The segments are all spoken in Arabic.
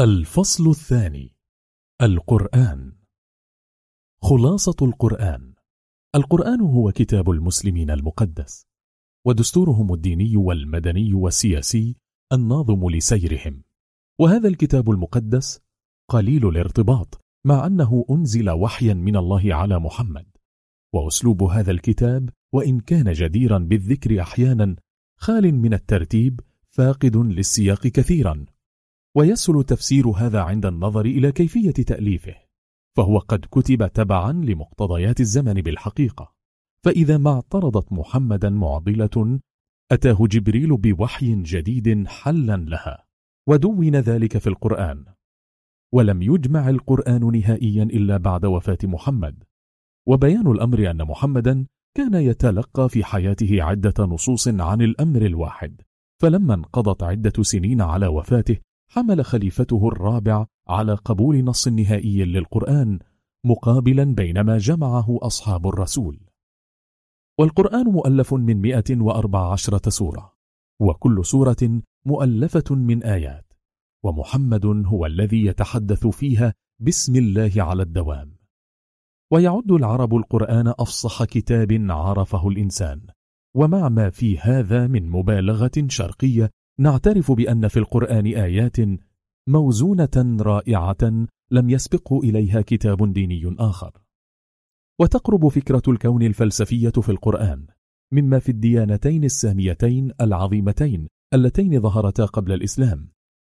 الفصل الثاني القرآن. خلاصة القرآن. القرآن هو كتاب المسلمين المقدس ودستورهم الديني والمدني والسياسي الناظم لسيرهم. وهذا الكتاب المقدس قليل الارتباط مع أنه أنزل وحيا من الله على محمد. وأسلوب هذا الكتاب وإن كان جديرا بالذكر أحيانا خال من الترتيب فاقد للسياق كثيرا. ويسهل تفسير هذا عند النظر إلى كيفية تأليفه فهو قد كتب تبعا لمقتضيات الزمن بالحقيقة. فإذا ما اعترضت محمدا معضلة أتاه جبريل بوحي جديد حلا لها ودون ذلك في القرآن. ولم يجمع القرآن نهائيا إلا بعد وفاة محمد. وبيان الأمر أن محمدا كان يتلقى في حياته عدة نصوص عن الأمر الواحد فلما انقضت عدة سنين على وفاته حمل خليفته الرابع على قبول نص نهائي للقرآن مقابلا بينما جمعه أصحاب الرسول. والقرآن مؤلف من 114 سورة وكل سورة مؤلفة من آيات ومحمد هو الذي يتحدث فيها باسم الله على الدوام. ويعد العرب القرآن أفصح كتاب عرفه الإنسان ومع ما في هذا من مبالغة شرقية نعترف بأن في القرآن آيات موزونة رائعة لم يسبقه إليها كتاب ديني آخر. وتقرب فكرة الكون الفلسفية في القرآن مما في الديانتين الساميتين العظيمتين اللتين ظهرتا قبل الإسلام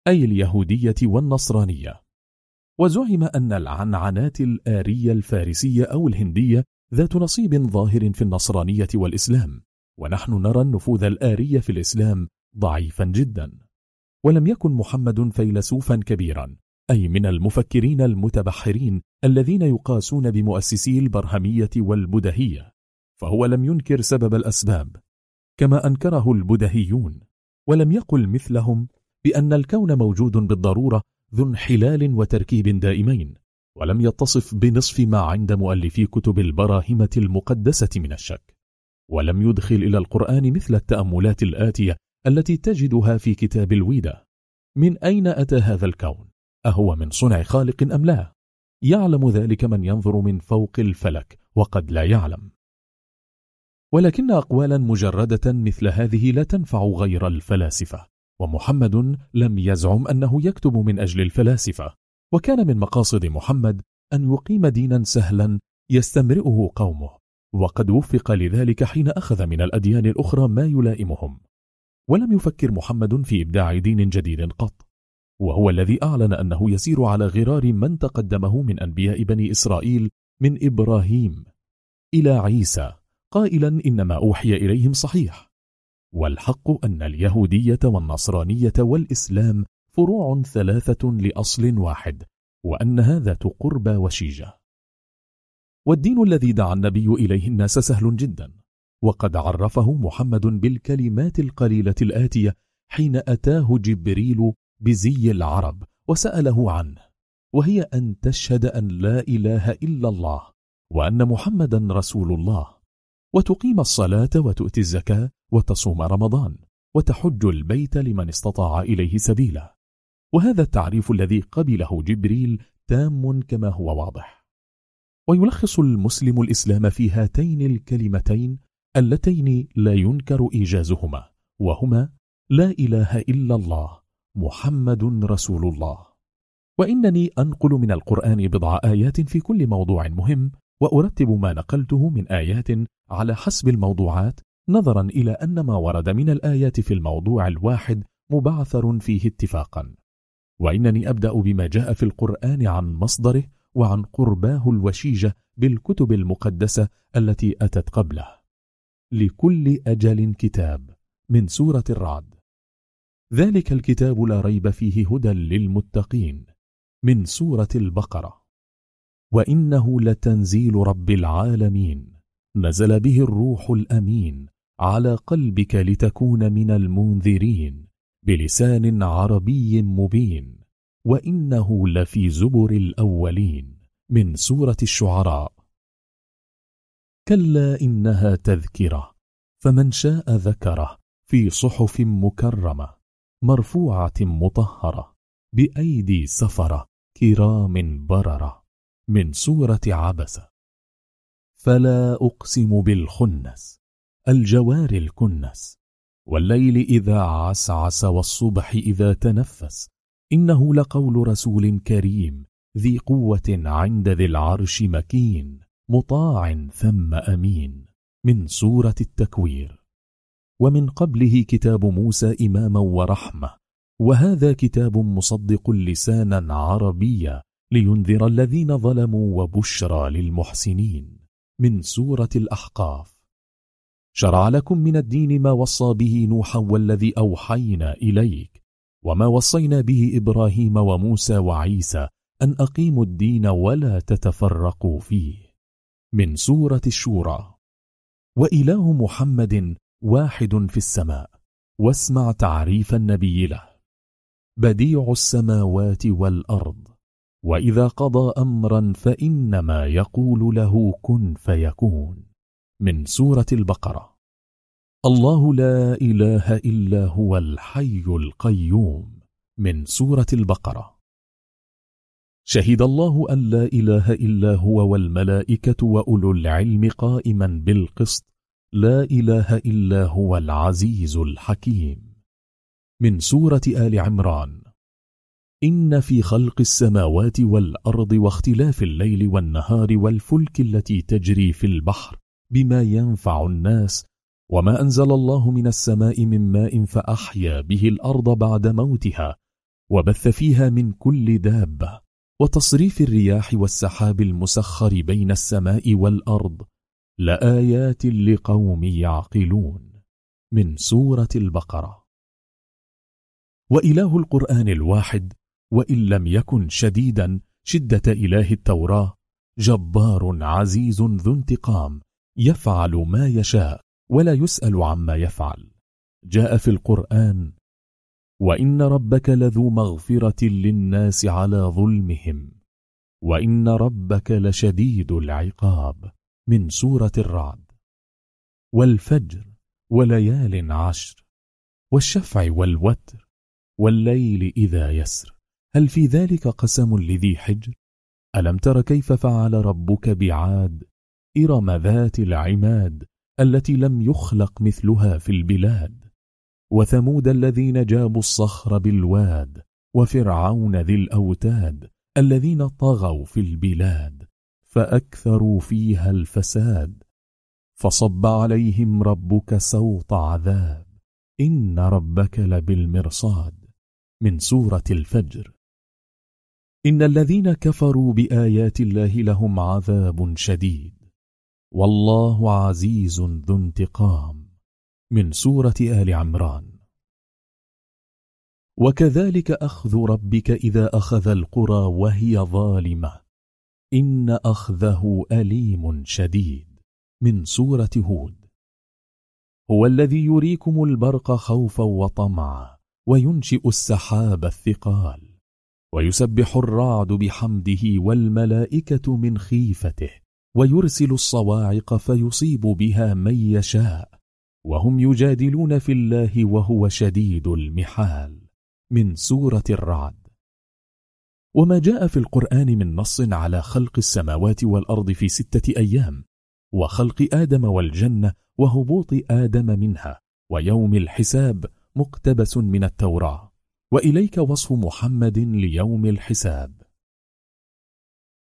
أي اليهودية والنصرانية. وزعم أن العنعنات الآرية الفارسية أو الهندية ذات نصيب ظاهر في النصرانية والإسلام ونحن نرى النفوذ الآري في الإسلام ضعيفا جدا. ولم يكن محمد فيلسوفا كبيرا أي من المفكرين المتبحرين الذين يقاسون بمؤسسي البرهمية والبدهية. فهو لم ينكر سبب الأسباب كما أنكره البدهيون. ولم يقل مثلهم بأن الكون موجود بالضرورة ذو انحلال وتركيب دائمين ولم يتصف بنصف ما عند مؤلفي كتب البراهمة المقدسة من الشك. ولم يدخل إلى القرآن مثل التأملات الآتية التي تجدها في كتاب الويدة من أين أتى هذا الكون؟ أهو من صنع خالق أم لا؟ يعلم ذلك من ينظر من فوق الفلك وقد لا يعلم ولكن أقوالا مجردة مثل هذه لا تنفع غير الفلاسفة ومحمد لم يزعم أنه يكتب من أجل الفلاسفة وكان من مقاصد محمد أن يقيم دينا سهلا يستمرئه قومه وقد وفق لذلك حين أخذ من الأديان الأخرى ما يلائمهم ولم يفكر محمد في إبداع دين جديد قط. وهو الذي أعلن أنه يسير على غرار من تقدمه من أنبياء بني إسرائيل من إبراهيم إلى عيسى قائلا إنما أوحي إليهم صحيح. والحق أن اليهودية والنصرانية والإسلام فروع ثلاثة لأصل واحد وأنها ذات قربى وشيجة. والدين الذي دعا النبي إليه الناس سهل جدا. وقد عرفه محمد بالكلمات القليلة الآتية حين أتاه جبريل بزي العرب وسأله عنه وهي أن تشهد أن لا إله إلا الله وأن محمدا رسول الله وتقيم الصلاة وتؤتي الزكاة وتصوم رمضان وتحج البيت لمن استطاع إليه سبيلا. وهذا التعريف الذي قبله جبريل تام كما هو واضح. ويلخص المسلم الإسلام في هاتين الكلمتين اللتين لا ينكر إيجازهما وهما لا إله إلا الله محمد رسول الله. وإنني أنقل من القرآن بضع آيات في كل موضوع مهم وأرتب ما نقلته من آيات على حسب الموضوعات نظرا إلى أن ما ورد من الآيات في الموضوع الواحد مبعثر فيه اتفاقا. وإنني أبدأ بما جاء في القرآن عن مصدره وعن قرباه الوشيجة بالكتب المقدسة التي أتت قبله. لكل أجل كتاب من سورة الرعد. ذلك الكتاب لا ريب فيه هدى للمتقين من سورة البقرة. وإنه لتنزيل رب العالمين نزل به الروح الأمين على قلبك لتكون من المنذرين بلسان عربي مبين. وإنه لفي زبر الأولين من سورة الشعراء. كلا إنها تذكرة فمن شاء ذكره في صحف مكرمة مرفوعة مطهرة بأيدي سفرة كرام بررة من سورة عبسة فلا أقسم بالخنس الجوار الكنس والليل إذا عسعس والصبح إذا تنفس إنه لقول رسول كريم ذي قوة عند ذي العرش مكين مطاع ثم أمين من سورة التكوير. ومن قبله كتاب موسى إماما ورحمة. وهذا كتاب مصدق لسانا عربيا لينذر الذين ظلموا وبشرى للمحسنين. من سورة الأحقاف. شرع لكم من الدين ما وصى به نوحا والذي أوحينا إليك. وما وصينا به إبراهيم وموسى وعيسى أن أقيموا الدين ولا تتفرقوا فيه. من سورة الشورى. وإله محمد واحد في السماء واسمع تعريف النبي له. بديع السماوات والأرض وإذا قضى أمرا فإنما يقول له كن فيكون. من سورة البقرة. الله لا إله إلا هو الحي القيوم. من سورة البقرة. شهد الله أن لا إله إلا هو والملائكة وأولو العلم قائما بالقسط. لا إله إلا هو العزيز الحكيم. من سورة آل عمران. إن في خلق السماوات والأرض واختلاف الليل والنهار والفلك التي تجري في البحر بما ينفع الناس وما أنزل الله من السماء من ماء فأحيا به الأرض بعد موتها وبث فيها من كل دابة. وتصريف الرياح والسحاب المسخر بين السماء والأرض لآيات لقوم يعقلون من سورة البقرة. وإله القرآن الواحد وإن لم يكن شديدا شدة إله التوراة جبار عزيز ذو انتقام يفعل ما يشاء ولا يسأل عما يفعل. جاء في القرآن وإن ربك لذو مغفرة للناس على ظلمهم وإن ربك لشديد العقاب من سورة الرعد. والفجر وليال عشر والشفع والوتر والليل إذا يسر. هل في ذلك قسم لذي حجر؟ ألم تر كيف فعل ربك بعاد إرم ذات العماد التي لم يخلق مثلها في البلاد؟ وثمود الذين جابوا الصخر بالواد وفرعون ذي الأوتاد الذين طغوا في البلاد فأكثروا فيها الفساد. فصب عليهم ربك سوط عذاب إن ربك لبالمرصاد. من سورة الفجر. إن الذين كفروا بآيات الله لهم عذاب شديد. والله عزيز ذو انتقام. من سورة آل عمران. وكذلك أخذ ربك إذا أخذ القرى وهي ظالمة. إن أخذه أليم شديد. من سورة هود. هو الذي يريكم البرق خوفا وطمعا وينشئ السحاب الثقال. ويسبح الرعد بحمده والملائكة من خيفته. ويرسل الصواعق فيصيب بها من يشاء. وهم يجادلون في الله وهو شديد المحال من سورة الرعد. وما جاء في القرآن من نص على خلق السماوات والأرض في ستة أيام وخلق آدم والجنة وهبوط آدم منها ويوم الحساب مقتبس من التوراة. وإليك وصف محمد ليوم الحساب.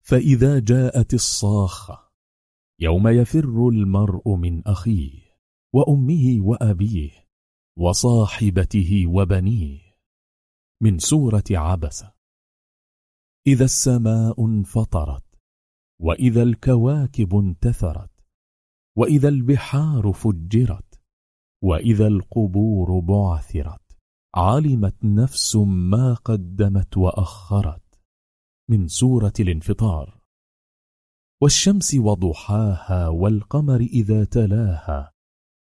فإذا جاءت الصاخة يوم يفر المرء من أخيه. وأمه وأبيه وصاحبته وبنيه من سورة عبس. إذا السماء انفطرت وإذا الكواكب انتثرت وإذا البحار فجرت وإذا القبور بعثرت علمت نفس ما قدمت وأخرت. من سورة الانفطار. والشمس وضحاها والقمر إذا تلاها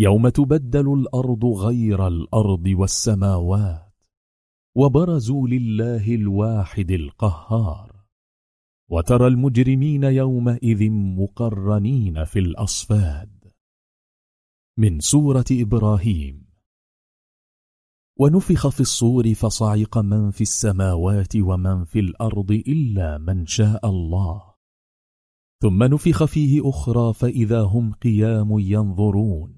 يوم تبدل الأرض غير الأرض والسماوات وبرزوا لله الواحد القهار وترى المجرمين يومئذ مقرنين في الأصفاد. من سورة إبراهيم. ونفخ في الصور فصعق من في السماوات ومن في الأرض إلا من شاء الله. ثم نفخ فيه أخرى فإذا هم قيام ينظرون.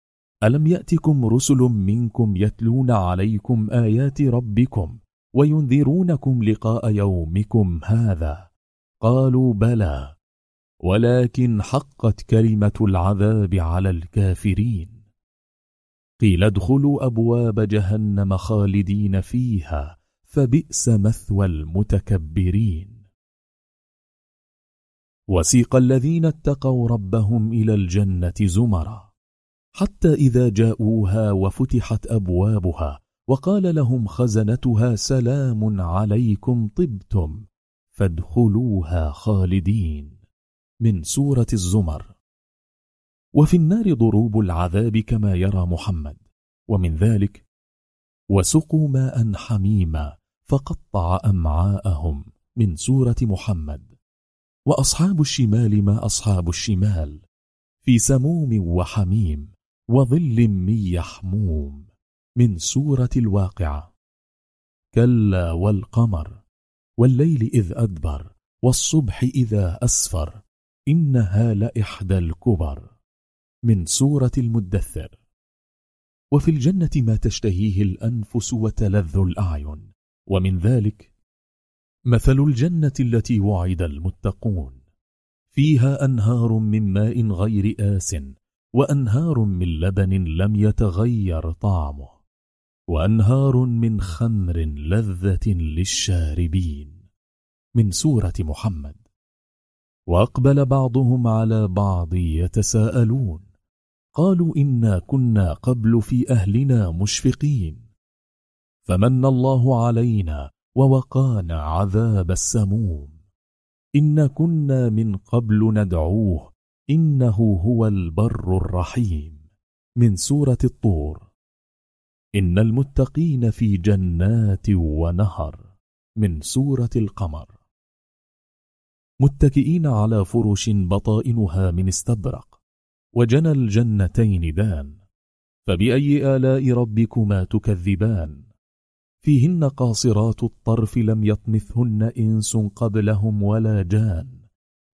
ألم يأتكم رسل منكم يتلون عليكم آيات ربكم وينذرونكم لقاء يومكم هذا؟ قالوا بلى ولكن حقت كلمة العذاب على الكافرين. قيل ادخلوا أبواب جهنم خالدين فيها فبئس مثوى المتكبرين. وسيق الذين اتقوا ربهم إلى الجنة زمرا حتى إذا جاءوها وفتحت أبوابها وقال لهم خزنتها سلام عليكم طبتم فادخلوها خالدين. من سورة الزمر. وفي النار ضروب العذاب كما يرى محمد. ومن ذلك وسقوا ماء حميما فقطع أمعاءهم. من سورة محمد. وأصحاب الشمال ما أصحاب الشمال. في سموم وحميم. وظل من يحموم من سورة الواقعة. كلا والقمر والليل إذ أدبر والصبح إذا أسفر إنها لإحدى الكبر من سورة المدثر. وفي الجنة ما تشتهيه الأنفس وتلذ الأعين. ومن ذلك مثل الجنة التي وعد المتقون. فيها أنهار من ماء غير آس وأنهار من لبن لم يتغير طعمه وأنهار من خمر لذة للشاربين. من سورة محمد. وأقبل بعضهم على بعض يتساءلون قالوا إنا كنا قبل في أهلنا مشفقين. فمن الله علينا ووقانا عذاب السموم. إن كنا من قبل ندعوه إنه هو البر الرحيم من سورة الطور. إن المتقين في جنات ونهر من سورة القمر. متكئين على فرش بطائنها من استبرق وجنى الجنتين دان فبأي آلاء ربكما تكذبان؟ فيهن قاصرات الطرف لم يطمثهن إنس قبلهم ولا جان.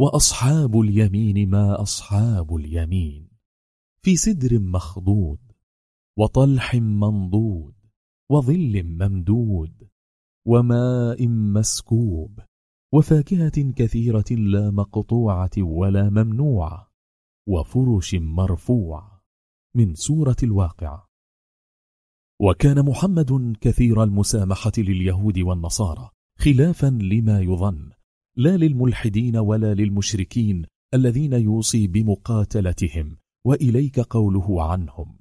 وأصحاب اليمين ما أصحاب اليمين. في سدر مخضود وطلح منضود وظل ممدود وماء مسكوب وفاكهة كثيرة لا مقطوعة ولا ممنوعة وفرش مرفوع من سورة الواقع وكان محمد كثير المسامحة لليهود والنصارى خلافا لما يظن لا للملحدين ولا للمشركين الذين يوصي بمقاتلتهم وإليك قوله عنهم.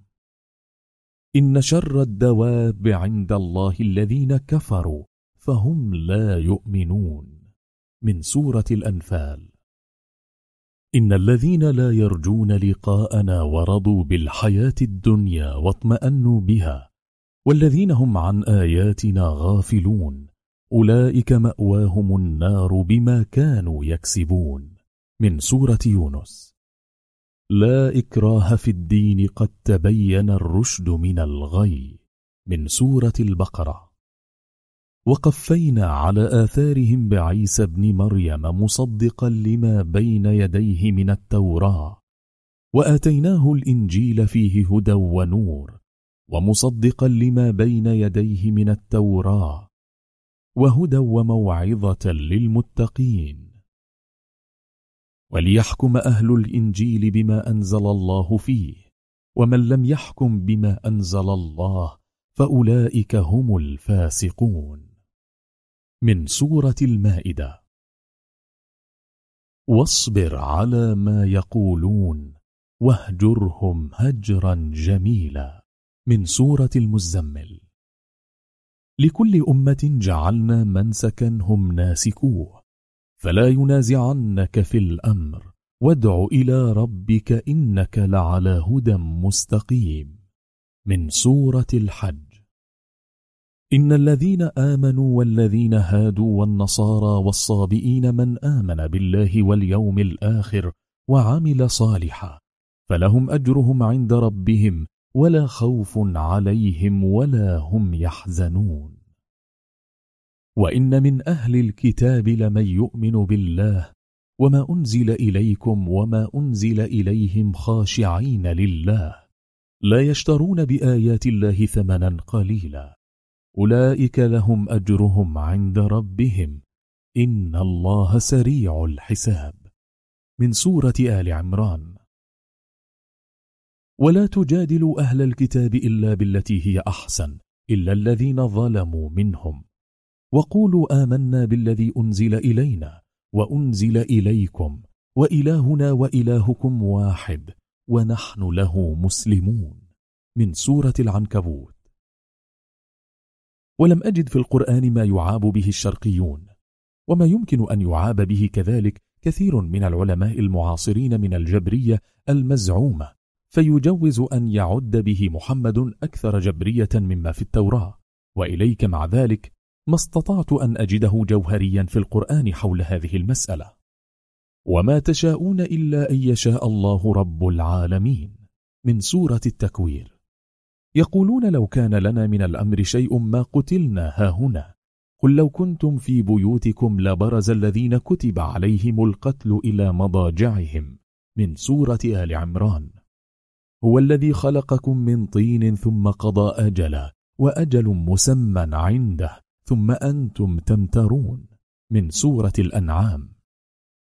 إن شر الدواب عند الله الذين كفروا فهم لا يؤمنون. من سورة الأنفال. إن الذين لا يرجون لقاءنا ورضوا بالحياة الدنيا واطمأنوا بها والذين هم عن آياتنا غافلون أولئك مأواهم النار بما كانوا يكسبون. من سورة يونس. لا إكراه في الدين قد تبين الرشد من الغي. من سورة البقرة. وقفينا على آثارهم بعيسى ابن مريم مصدقا لما بين يديه من التوراة. وآتيناه الإنجيل فيه هدى ونور. ومصدقا لما بين يديه من التوراة. وهدى وموعظة للمتقين. وليحكم أهل الإنجيل بما أنزل الله فيه ومن لم يحكم بما أنزل الله فأولئك هم الفاسقون. من سورة المائدة. واصبر على ما يقولون واهجرهم هجرا جميلا. من سورة المزمل. لكل أمة جعلنا منسكا هم ناسكوه فلا ينازعنك في الأمر وادع إلى ربك إنك لعلى هدى مستقيم. من سورة الحج. إن الذين آمنوا والذين هادوا والنصارى والصابئين من آمن بالله واليوم الآخر وعمل صالحا فلهم أجرهم عند ربهم ولا خوف عليهم ولا هم يحزنون. وإن من أهل الكتاب لمن يؤمن بالله وما أنزل إليكم وما أنزل إليهم خاشعين لله لا يشترون بآيات الله ثمنا قليلا. أولئك لهم أجرهم عند ربهم. إن الله سريع الحساب. من سورة آل عمران. ولا تجادلوا أهل الكتاب إلا بالتي هي أحسن إلا الذين ظلموا منهم. وقولوا آمنا بالذي أنزل إلينا وأنزل إليكم وإلهنا وإلهكم واحد ونحن له مسلمون. من سورة العنكبوت. ولم أجد في القرآن ما يعاب به الشرقيون وما يمكن أن يعاب به كذلك كثير من العلماء المعاصرين من الجبرية المزعومة. فيجوز أن يعد به محمد أكثر جبرية مما في التوراة. وإليك مع ذلك ما استطعت أن أجده جوهريا في القرآن حول هذه المسألة. وما تشاءون إلا أن يشاء الله رب العالمين. من سورة التكوير. يقولون لو كان لنا من الأمر شيء ما قتلنا هاهنا قل لو كنتم في بيوتكم لبرز الذين كتب عليهم القتل إلى مضاجعهم. من سورة آل عمران. هو الذي خلقكم من طين ثم قضى أجلا وأجل مسمى عنده ثم أنتم تمترون من سورة الأنعام.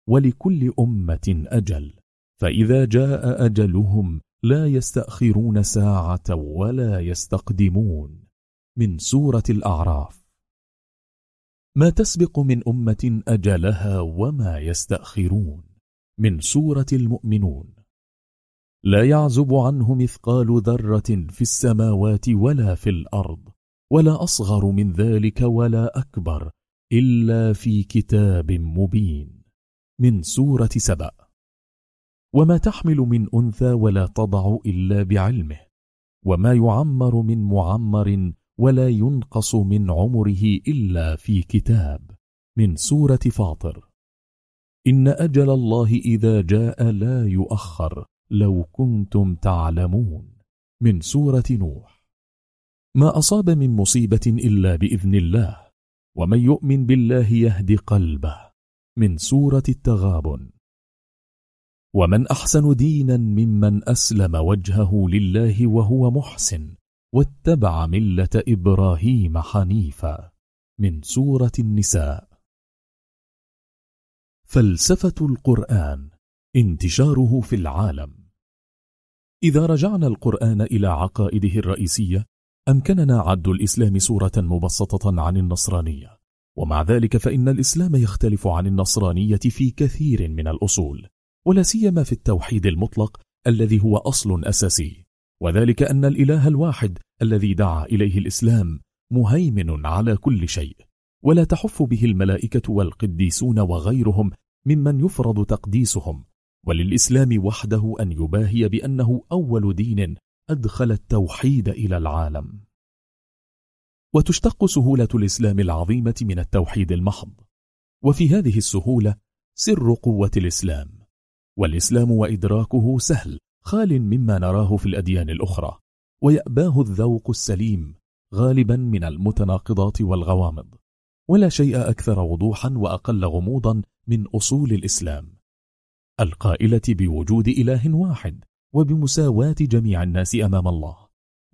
ولكل أمة أجل فإذا جاء أجلهم لا يستأخرون ساعة ولا يستقدمون. من سورة الأعراف. ما تسبق من أمة أجلها وما يستأخرون. من سورة المؤمنون. لا يعزب عنه مثقال ذرة في السماوات ولا في الأرض ولا أصغر من ذلك ولا أكبر إلا في كتاب مبين. من سورة سبأ. وما تحمل من أنثى ولا تضع إلا بعلمه وما يعمر من معمر ولا ينقص من عمره إلا في كتاب. من سورة فاطر. إن أجل الله إذا جاء لا يؤخر لو كنتم تعلمون. من سورة نوح. ما أصاب من مصيبة إلا بإذن الله ومن يؤمن بالله يهدي قلبه. من سورة التغابن. ومن أحسن دينا ممن أسلم وجهه لله وهو محسن واتبع ملة إبراهيم حنيفا. من سورة النساء. فلسفة القرآن. انتشاره في العالم. إذا رجعنا القرآن إلى عقائده الرئيسية أمكننا عد الإسلام صورة مبسطة عن النصرانية. ومع ذلك فإن الإسلام يختلف عن النصرانية في كثير من الأصول ولا سيما في التوحيد المطلق الذي هو أصل أساسي. وذلك أن الإله الواحد الذي دعا إليه الإسلام مهيمن على كل شيء ولا تحف به الملائكة والقديسون وغيرهم ممن يفرض تقديسهم وللإسلام وحده أن يباهي بأنه أول دين أدخل التوحيد إلى العالم. وتشتق سهولة الإسلام العظيمة من التوحيد المحض. وفي هذه السهولة سر قوة الإسلام. والإسلام وإدراكه سهل خال مما نراه في الأديان الأخرى. ويأباه الذوق السليم غالبا من المتناقضات والغوامض. ولا شيء أكثر وضوحا وأقل غموضا من أصول الإسلام. القائلة بوجود إله واحد وبمساواة جميع الناس أمام الله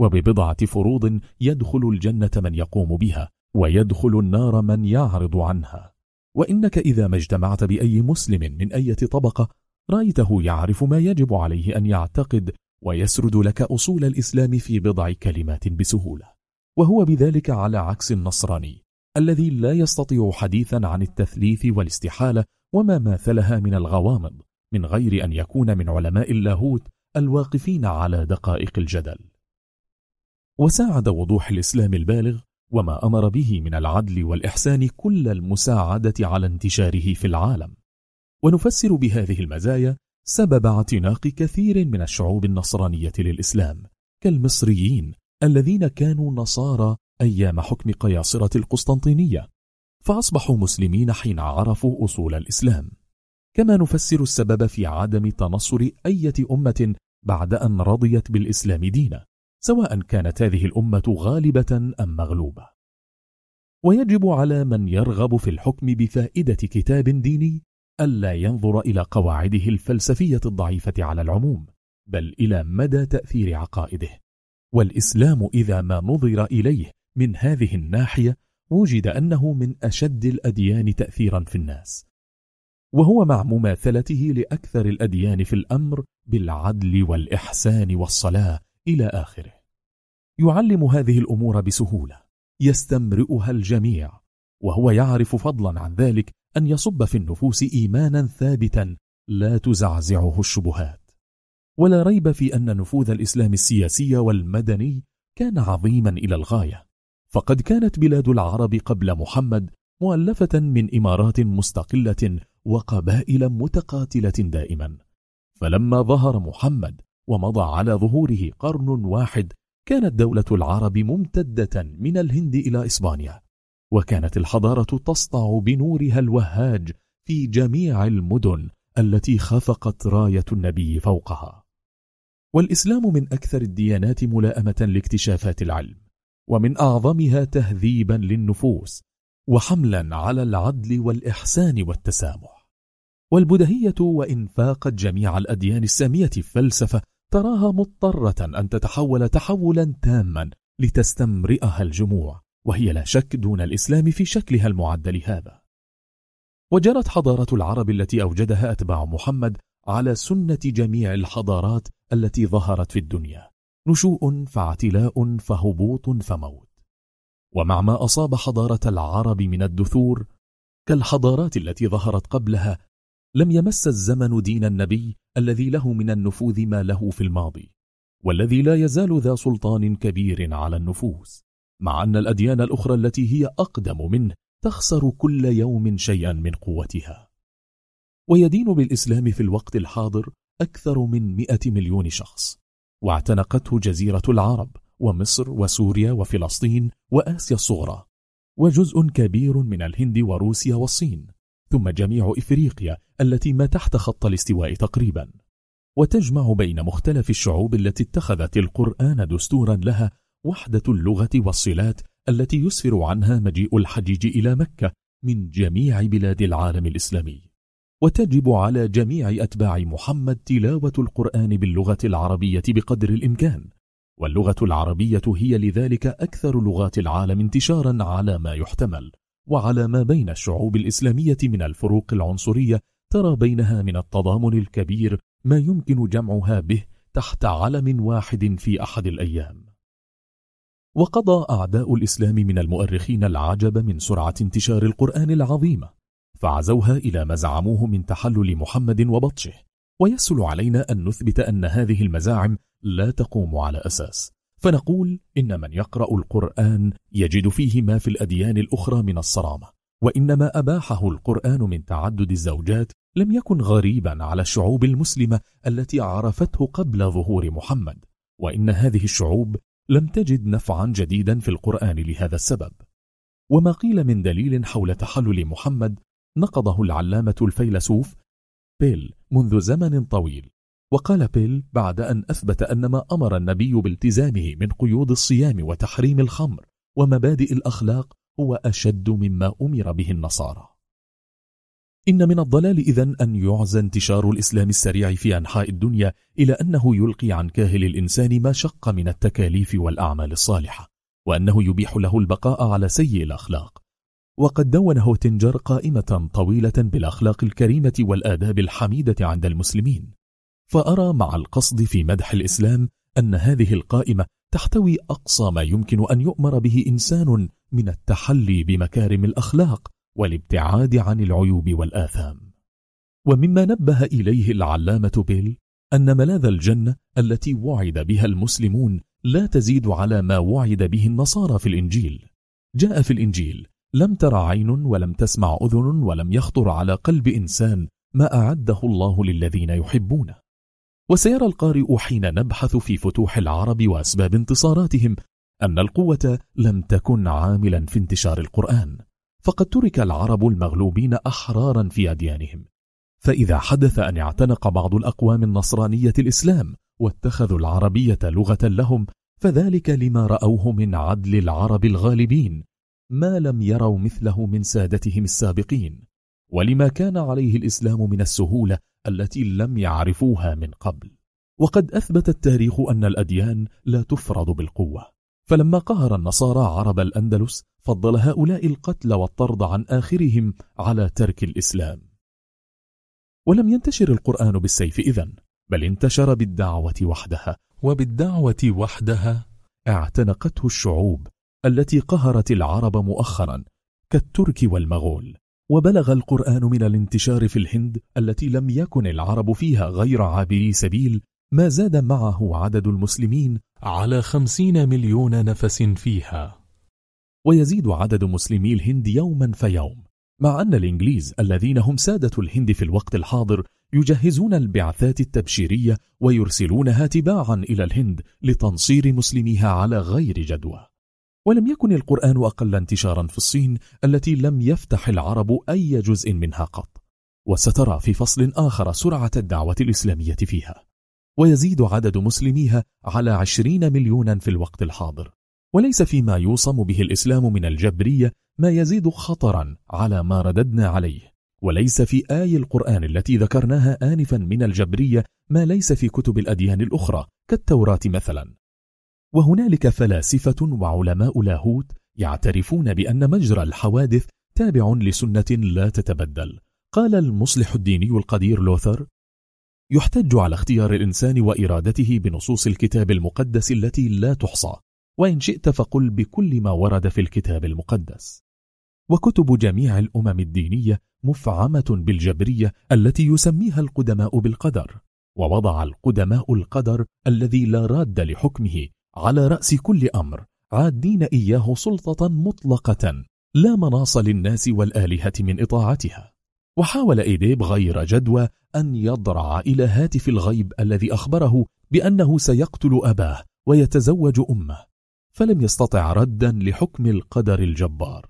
وببضعة فروض يدخل الجنة من يقوم بها ويدخل النار من يعرض عنها. وإنك إذا ما اجتمعت بأي مسلم من أي طبقة رأيته يعرف ما يجب عليه أن يعتقد ويسرد لك أصول الإسلام في بضع كلمات بسهولة. وهو بذلك على عكس النصراني الذي لا يستطيع حديثا عن التثليث والاستحالة وما ماثلها من الغوامض من غير أن يكون من علماء اللاهوت الواقفين على دقائق الجدل. وساعد وضوح الإسلام البالغ وما أمر به من العدل والإحسان كل المساعدة على انتشاره في العالم. ونفسر بهذه المزايا سبب اعتناق كثير من الشعوب النصرانية للإسلام كالمصريين الذين كانوا نصارى أيام حكم قياصرة القسطنطينية. فأصبحوا مسلمين حين عرفوا أصول الإسلام. كما نفسر السبب في عدم تنصر أية أمة بعد أن رضيت بالإسلام دينا سواء كانت هذه الأمة غالبة أم مغلوبة. ويجب على من يرغب في الحكم بفائدة كتاب ديني ألا ينظر إلى قواعده الفلسفية الضعيفة على العموم بل إلى مدى تأثير عقائده. والإسلام إذا ما نظر إليه من هذه الناحية وجد أنه من أشد الأديان تأثيرا في الناس. وهو مع مماثلته لأكثر الأديان في الأمر بالعدل والإحسان والصلاة إلى آخره. يعلم هذه الأمور بسهولة يستمرئها الجميع وهو يعرف فضلا عن ذلك أن يصب في النفوس إيمانا ثابتا لا تزعزعه الشبهات. ولا ريب في أن نفوذ الإسلام السياسي والمدني كان عظيما إلى الغاية فقد كانت بلاد العرب قبل محمد مؤلفة من إمارات مستقلة وقبائل متقاتلة دائما. فلما ظهر محمد ومضى على ظهوره قرن واحد كانت دولة العرب ممتدة من الهند إلى إسبانيا. وكانت الحضارة تسطع بنورها الوهاج في جميع المدن التي خفقت راية النبي فوقها. والإسلام من أكثر الديانات ملاءمة لاكتشافات العلم ومن أعظمها تهذيبا للنفوس وحملا على العدل والإحسان والتسامح. والبدهية وإن فاقت جميع الأديان السامية فلسفة تراها مضطرة أن تتحول تحولا تاما لتستمرئها الجموع وهي لا شك دون الإسلام في شكلها المعدل هذا. وجرت حضارة العرب التي أوجدها أتباع محمد على سنة جميع الحضارات التي ظهرت في الدنيا. نشوء فاعتلاء فهبوط فموت. ومع ما أصاب حضارة العرب من الدثور كالحضارات التي ظهرت قبلها لم يمس الزمن دين النبي الذي له من النفوذ ما له في الماضي والذي لا يزال ذا سلطان كبير على النفوس مع أن الأديان الأخرى التي هي أقدم منه تخسر كل يوم شيئا من قوتها. ويدين بالإسلام في الوقت الحاضر أكثر من مئة مليون شخص واعتنقته جزيرة العرب ومصر وسوريا وفلسطين وآسيا الصغرى وجزء كبير من الهند وروسيا والصين ثم جميع إفريقيا التي ما تحت خط الاستواء تقريبا. وتجمع بين مختلف الشعوب التي اتخذت القرآن دستورا لها وحدة اللغة والصلات التي يسفر عنها مجيء الحجيج إلى مكة من جميع بلاد العالم الإسلامي. وتجب على جميع أتباع محمد تلاوة القرآن باللغة العربية بقدر الإمكان واللغة العربية هي لذلك أكثر لغات العالم انتشارا على ما يحتمل وعلى ما بين الشعوب الإسلامية من الفروق العنصرية ترى بينها من التضامن الكبير ما يمكن جمعها به تحت علم واحد في أحد الأيام. وقضى أعداء الإسلام من المؤرخين العجب من سرعة انتشار القرآن العظيمة فعزوها إلى ما زعموه من تحلل محمد وبطشه. ويسهل علينا أن نثبت أن هذه المزاعم لا تقوم على أساس. فنقول إن من يقرأ القرآن يجد فيه ما في الأديان الأخرى من الصرامة وإنما أباحه القرآن من تعدد الزوجات لم يكن غريبا على الشعوب المسلمة التي عرفته قبل ظهور محمد وإن هذه الشعوب لم تجد نفعا جديدا في القرآن لهذا السبب. وما قيل من دليل حول تحلل محمد نقضه العلامة الفيلسوف بيل منذ زمن طويل. وقال بيل بعد أن أثبت أن ما أمر النبي بالتزامه من قيود الصيام وتحريم الخمر ومبادئ الأخلاق هو أشد مما أمر به النصارى. إن من الضلال إذن أن يعزى انتشار الإسلام السريع في أنحاء الدنيا إلى أنه يلقي عن كاهل الإنسان ما شق من التكاليف والأعمال الصالحة وأنه يبيح له البقاء على سيء الأخلاق. وقد دون هوتنجر قائمة طويلة بالأخلاق الكريمة والآداب الحميدة عند المسلمين. فأرى مع القصد في مدح الإسلام أن هذه القائمة تحتوي أقصى ما يمكن أن يؤمر به إنسان من التحلي بمكارم الأخلاق والابتعاد عن العيوب والآثام. ومما نبه إليه العلامة بيل أن ملاذ الجنة التي وعد بها المسلمون لا تزيد على ما وعد به النصارى في الإنجيل. جاء في الإنجيل لم تر عين ولم تسمع أذن ولم يخطر على قلب إنسان ما أعده الله للذين يحبونه. وسيرى القارئ حين نبحث في فتوح العرب وأسباب انتصاراتهم أن القوة لم تكن عاملا في انتشار القرآن فقد ترك العرب المغلوبين أحرارا في أديانهم. فإذا حدث أن اعتنق بعض الأقوام النصرانية الإسلام واتخذوا العربية لغة لهم فذلك لما رأوه من عدل العرب الغالبين ما لم يروا مثله من سادتهم السابقين ولما كان عليه الإسلام من السهولة التي لم يعرفوها من قبل. وقد أثبت التاريخ أن الأديان لا تفرض بالقوة. فلما قهر النصارى عرب الأندلس فضل هؤلاء القتل والطرد عن آخرهم على ترك الإسلام. ولم ينتشر القرآن بالسيف إذن بل انتشر بالدعوة وحدها. وبالدعوة وحدها اعتنقته الشعوب التي قهرت العرب مؤخرا كالترك والمغول وبلغ القرآن من الانتشار في الهند التي لم يكن العرب فيها غير عابري سبيل ما زاد معه عدد المسلمين على خمسين مليون نفس فيها. ويزيد عدد مسلمي الهند يوما فيوم مع أن الإنجليز الذين هم سادة الهند في الوقت الحاضر يجهزون البعثات التبشيرية ويرسلونها تباعا إلى الهند لتنصير مسلميها على غير جدوى. ولم يكن القرآن أقل انتشارا في الصين التي لم يفتح العرب أي جزء منها قط. وسترى في فصل آخر سرعة الدعوة الإسلامية فيها. ويزيد عدد مسلميها على عشرين مليونا في الوقت الحاضر. وليس فيما يوصم به الإسلام من الجبرية ما يزيد خطرا على ما رددنا عليه. وليس في آي القرآن التي ذكرناها آنفا من الجبرية ما ليس في كتب الأديان الأخرى كالتوراة مثلا. وهنالك فلاسفة وعلماء لاهوت يعترفون بأن مجرى الحوادث تابع لسنة لا تتبدل. قال المصلح الديني القدير لوثر يحتج على اختيار الإنسان وإرادته بنصوص الكتاب المقدس التي لا تحصى وإن شئت فقل بكل ما ورد في الكتاب المقدس. وكتب جميع الأمم الدينية مفعمة بالجبرية التي يسميها القدماء بالقدر ووضع القدماء القدر الذي لا راد لحكمه على رأس كل أمر عادين إياه سلطة مطلقة لا مناص للناس والآلهة من إطاعتها. وحاول إيديب غير جدوى أن يضرع إلى هاتف الغيب الذي أخبره بأنه سيقتل أباه ويتزوج أمه فلم يستطع ردا لحكم القدر الجبار.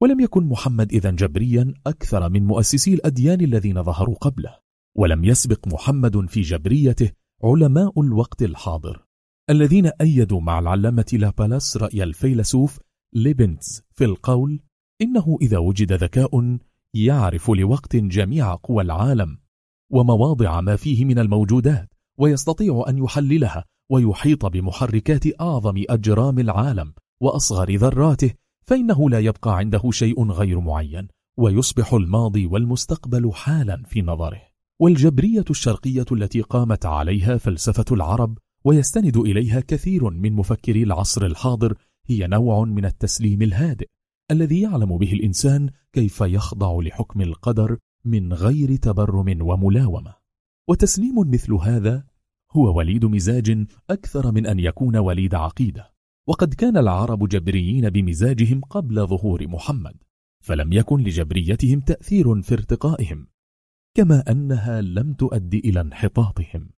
ولم يكن محمد إذا جبريا أكثر من مؤسسي الأديان الذين ظهروا قبله ولم يسبق محمد في جبريته علماء الوقت الحاضر. الذين أيدوا مع العلامة لابلاس رأي الفيلسوف ليبنتز في القول إنه إذا وجد ذكاء يعرف لوقت جميع قوى العالم ومواضع ما فيه من الموجودات ويستطيع أن يحللها ويحيط بمحركات أعظم أجرام العالم وأصغر ذراته فإنه لا يبقى عنده شيء غير معين ويصبح الماضي والمستقبل حالا في نظره. والجبرية الشرقية التي قامت عليها فلسفة العرب ويستند إليها كثير من مفكري العصر الحاضر هي نوع من التسليم الهادئ الذي يعلم به الإنسان كيف يخضع لحكم القدر من غير تبرم وملاومة. وتسليم مثل هذا هو وليد مزاج أكثر من أن يكون وليد عقيدة. وقد كان العرب جبريين بمزاجهم قبل ظهور محمد فلم يكن لجبريتهم تأثير في ارتقائهم كما أنها لم تؤدي إلى انحطاطهم.